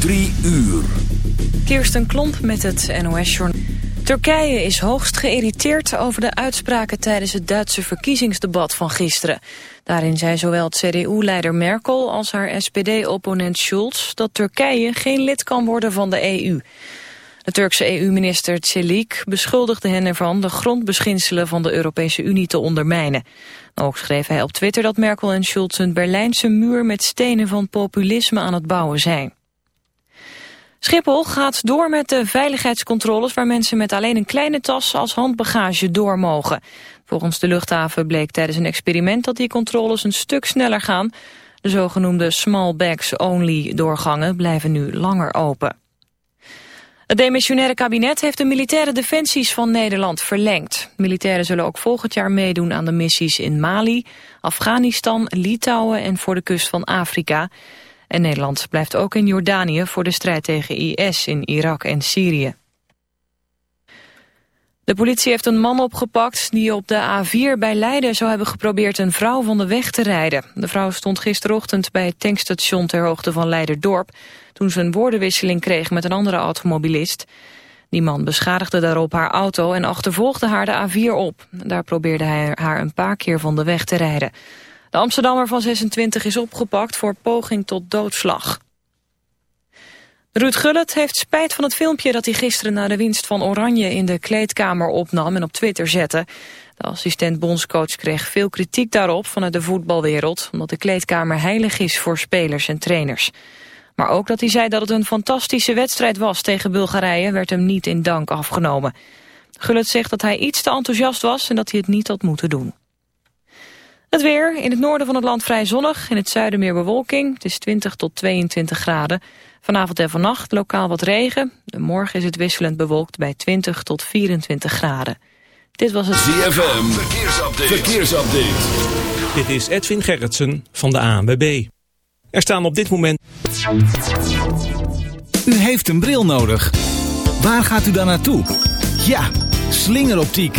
Drie uur. Kirsten Klomp met het NOS-journaal. Turkije is hoogst geïrriteerd over de uitspraken tijdens het Duitse verkiezingsdebat van gisteren. Daarin zei zowel CDU-leider Merkel als haar SPD-opponent Schulz dat Turkije geen lid kan worden van de EU. De Turkse EU-minister Çelik beschuldigde hen ervan de grondbeginselen van de Europese Unie te ondermijnen. Ook schreef hij op Twitter dat Merkel en Schulz een Berlijnse muur met stenen van populisme aan het bouwen zijn. Schiphol gaat door met de veiligheidscontroles waar mensen met alleen een kleine tas als handbagage door mogen. Volgens de luchthaven bleek tijdens een experiment dat die controles een stuk sneller gaan. De zogenoemde small bags only doorgangen blijven nu langer open. Het demissionaire kabinet heeft de militaire defensies van Nederland verlengd. Militairen zullen ook volgend jaar meedoen aan de missies in Mali, Afghanistan, Litouwen en voor de kust van Afrika. En Nederland blijft ook in Jordanië voor de strijd tegen IS in Irak en Syrië. De politie heeft een man opgepakt die op de A4 bij Leiden zou hebben geprobeerd een vrouw van de weg te rijden. De vrouw stond gisterochtend bij het tankstation ter hoogte van Leiderdorp toen ze een woordenwisseling kreeg met een andere automobilist. Die man beschadigde daarop haar auto en achtervolgde haar de A4 op. Daar probeerde hij haar een paar keer van de weg te rijden. De Amsterdammer van 26 is opgepakt voor poging tot doodslag. Ruud Gullit heeft spijt van het filmpje dat hij gisteren na de winst van Oranje in de kleedkamer opnam en op Twitter zette. De assistent bondscoach kreeg veel kritiek daarop vanuit de voetbalwereld, omdat de kleedkamer heilig is voor spelers en trainers. Maar ook dat hij zei dat het een fantastische wedstrijd was tegen Bulgarije werd hem niet in dank afgenomen. Gullit zegt dat hij iets te enthousiast was en dat hij het niet had moeten doen. Het weer, in het noorden van het land vrij zonnig, in het zuiden meer bewolking. Het is 20 tot 22 graden. Vanavond en vannacht lokaal wat regen. Morgen is het wisselend bewolkt bij 20 tot 24 graden. Dit was het ZFM, verkeersupdate. verkeersupdate. Dit is Edwin Gerritsen van de ANWB. Er staan op dit moment... U heeft een bril nodig. Waar gaat u dan naartoe? Ja, slingeroptiek.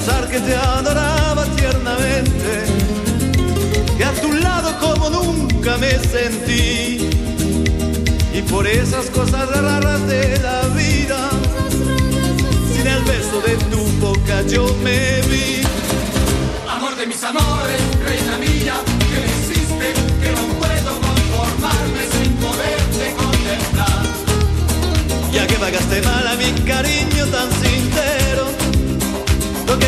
pensar que te adoraba tiernamente, que a tu lado como nunca me sentí. Y por esas cosas raras de la vida, sin el beso de tu boca yo me vi. Amor de mis amores, reina mía, que me hiciste, que no puedo conformarme sin poderte contemplar. Ya que pagaste mal a mi cariño tan sincero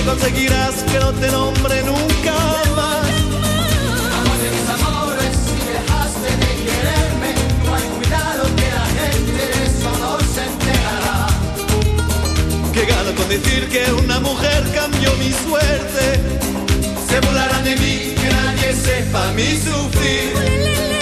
conseguirás que no te nombre nunca más. Amor de mis amores, si dejaste de quererme, no hay cuidado que la gente de eso no se enterará. Que gano con decir que una mujer cambió mi suerte. Se burlarán de mí, que nadie sepa mi sufrir.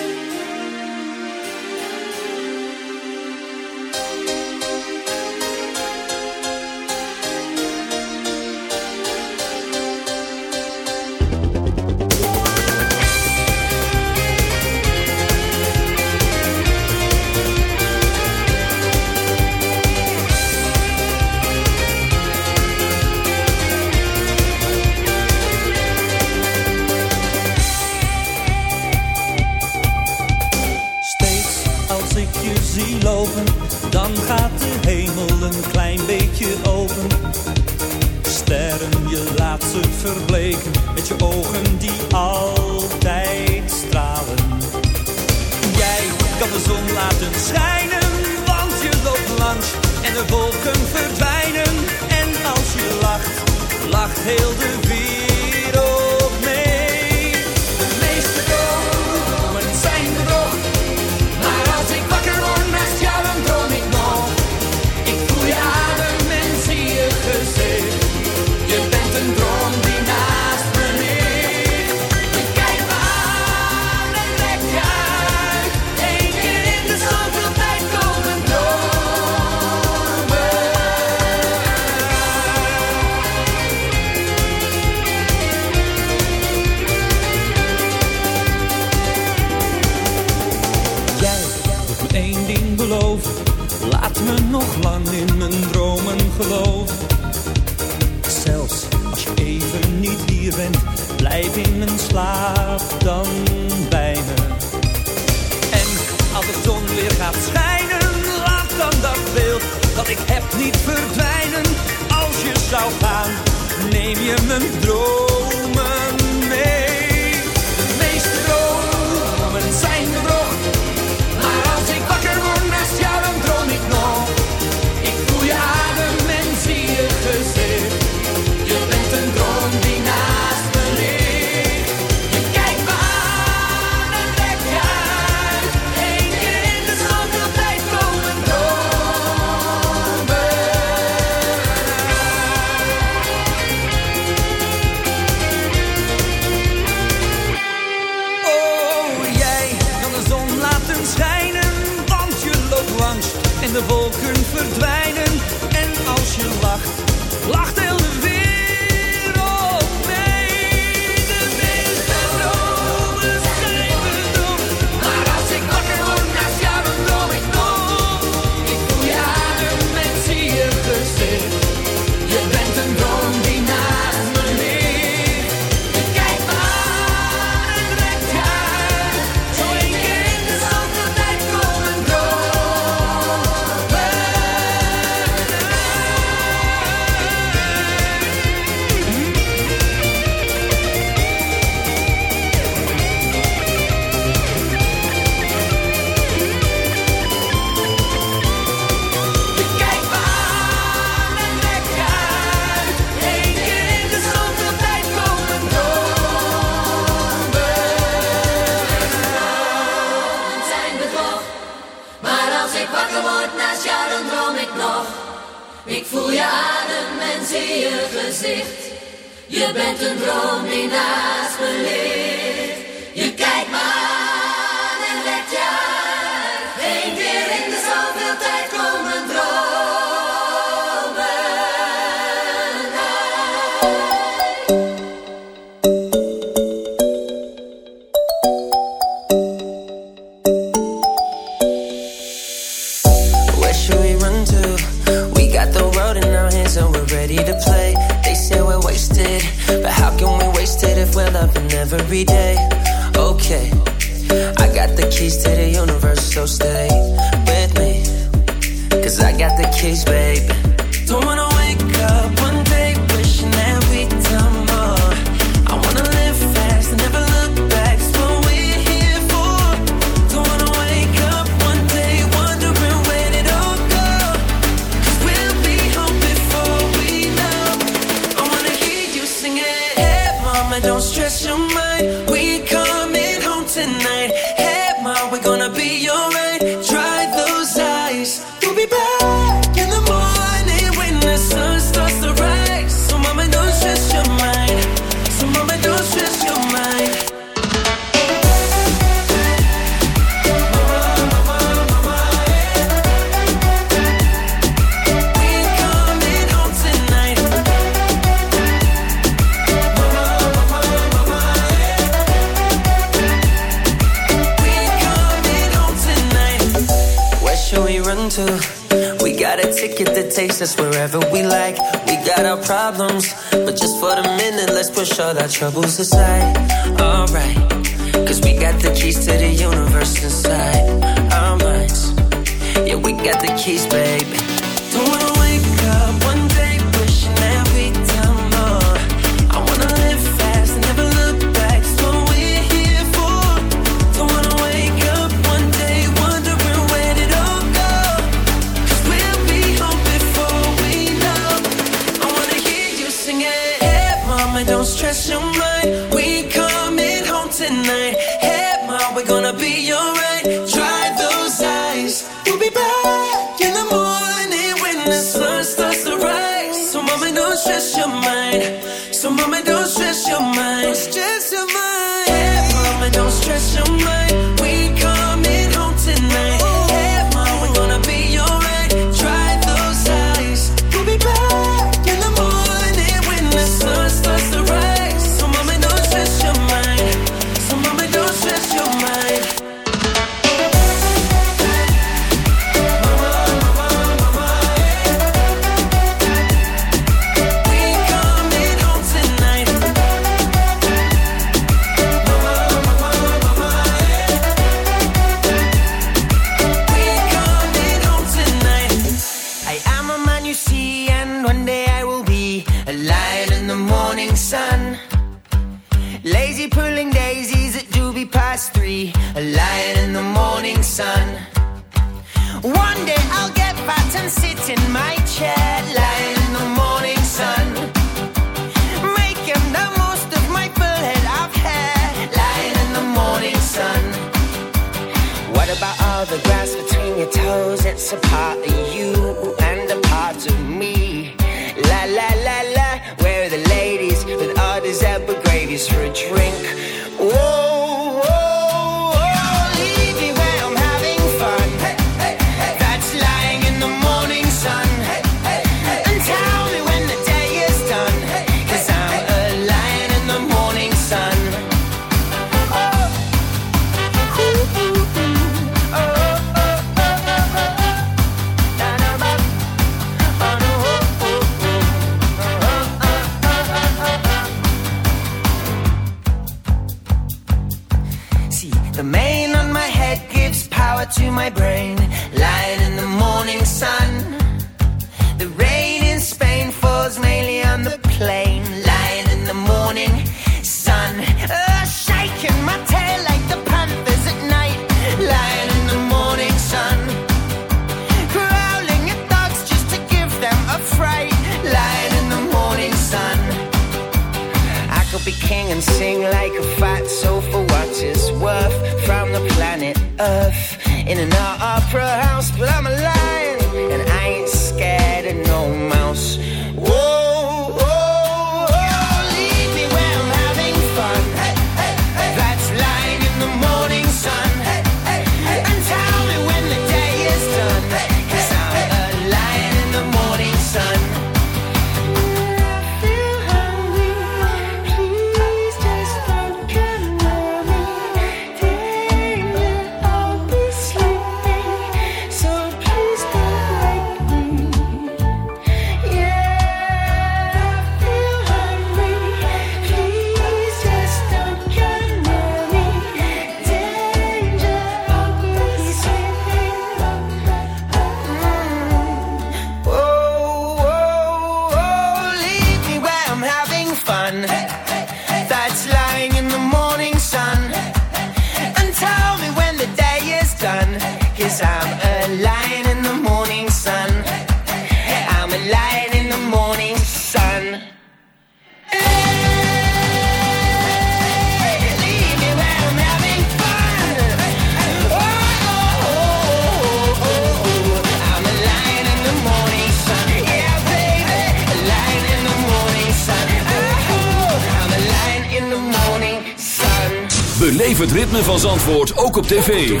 van Zandvoort ook op tv.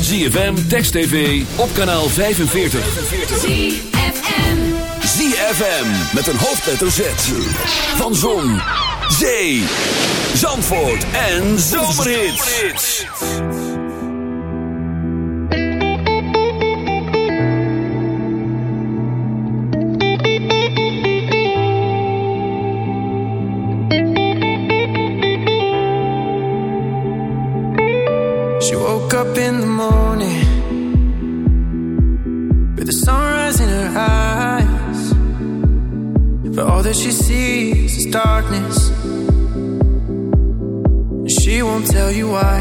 ZFM, Text TV, op kanaal 45. ZFM. ZFM, met een hoofdletter Z. Van Zon, Zee, Zandvoort en Zomerhits. darkness. She won't tell you why.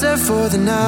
answer for the night.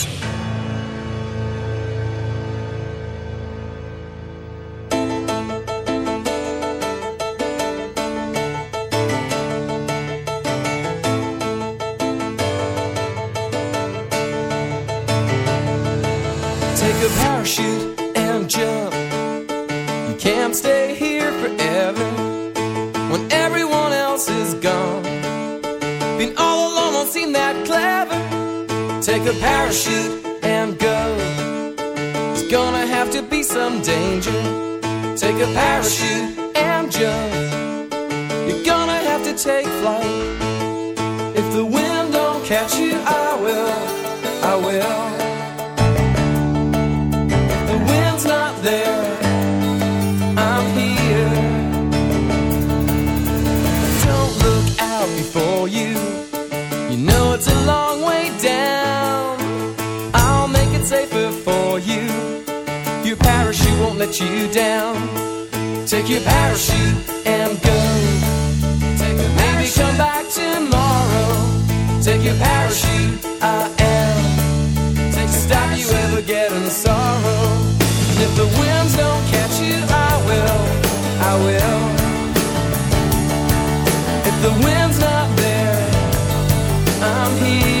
you. tomorrow. And if the winds don't catch you, I will, I will. If the wind's not there, I'm here.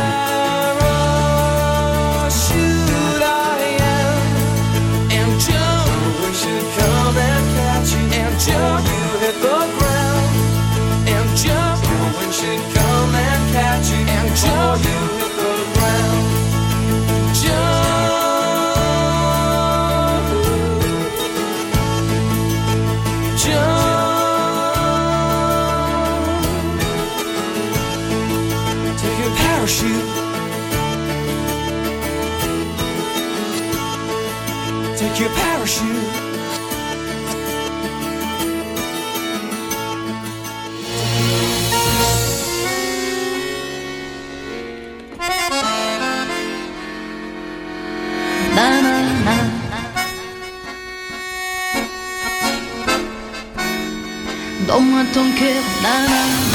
jump, jump. Take your parachute. Take your parachute. dans-moi ton cœur, nanana.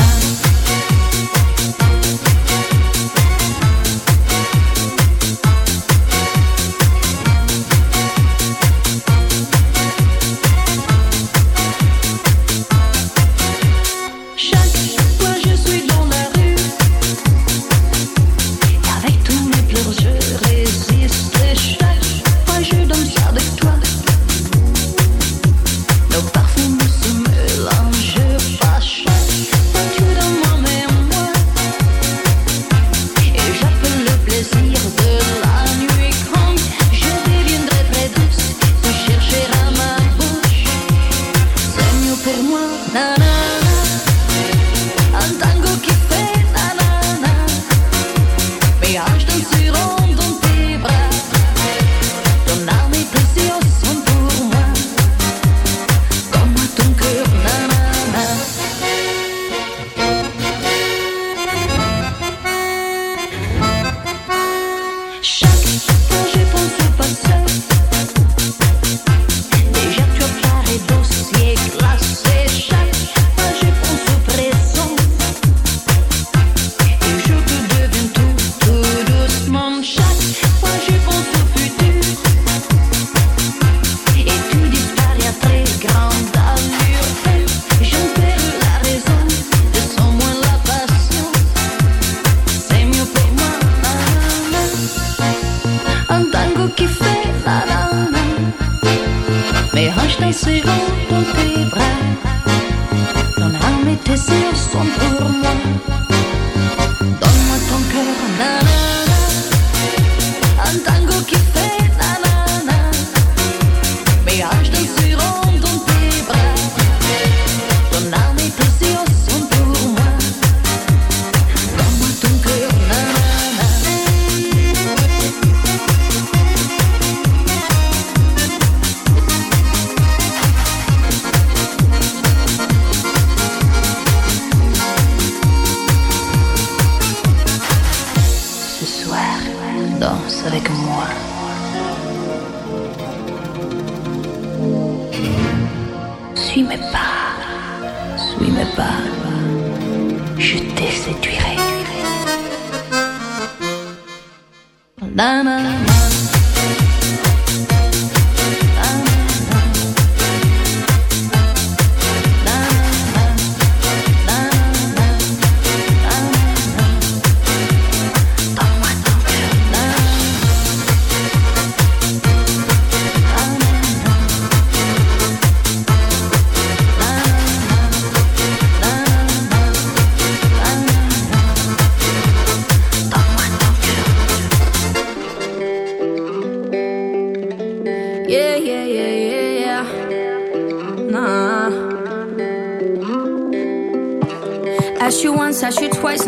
da na na.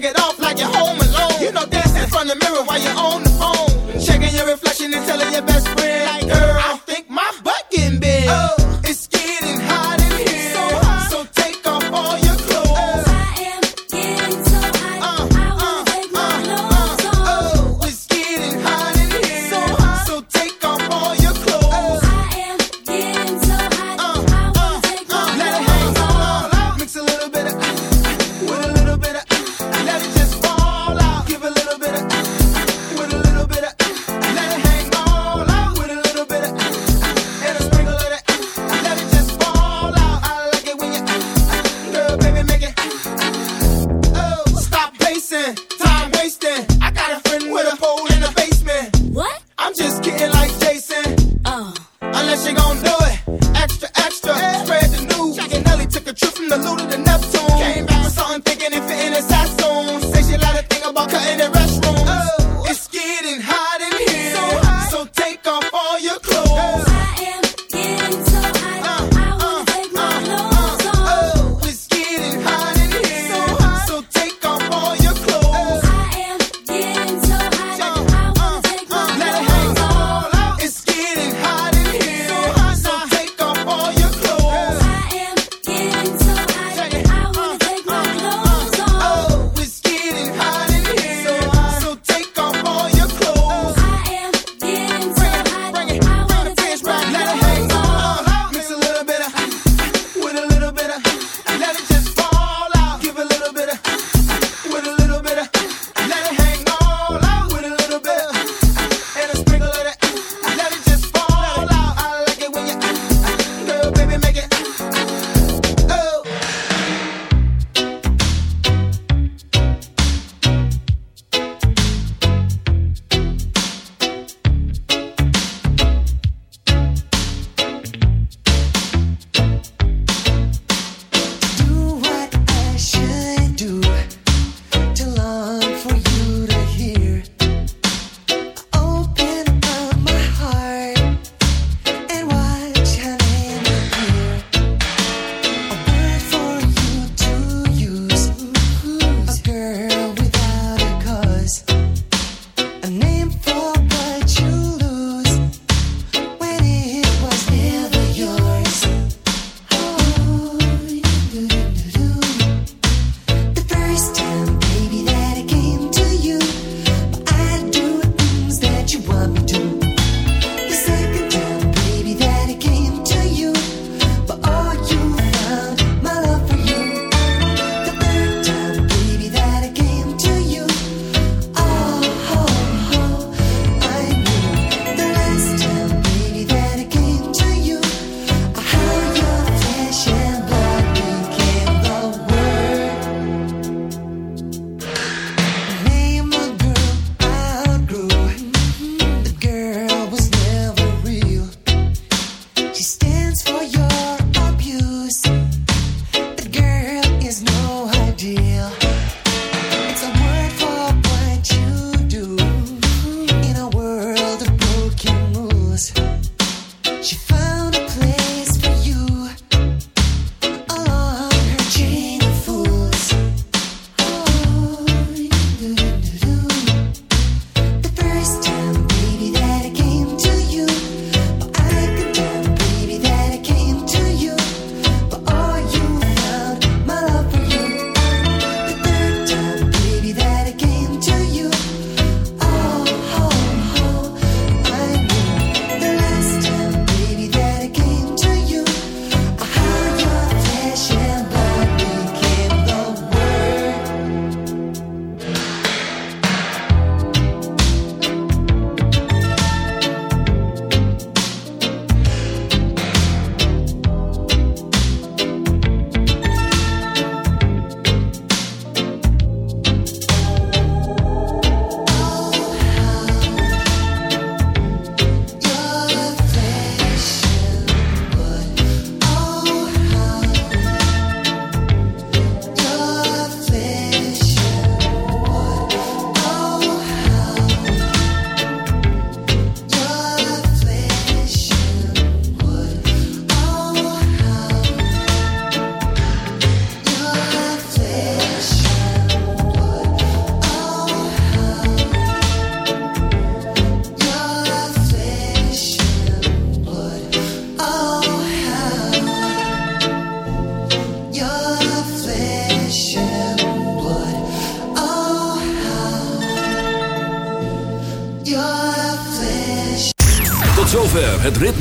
Take it off like you're home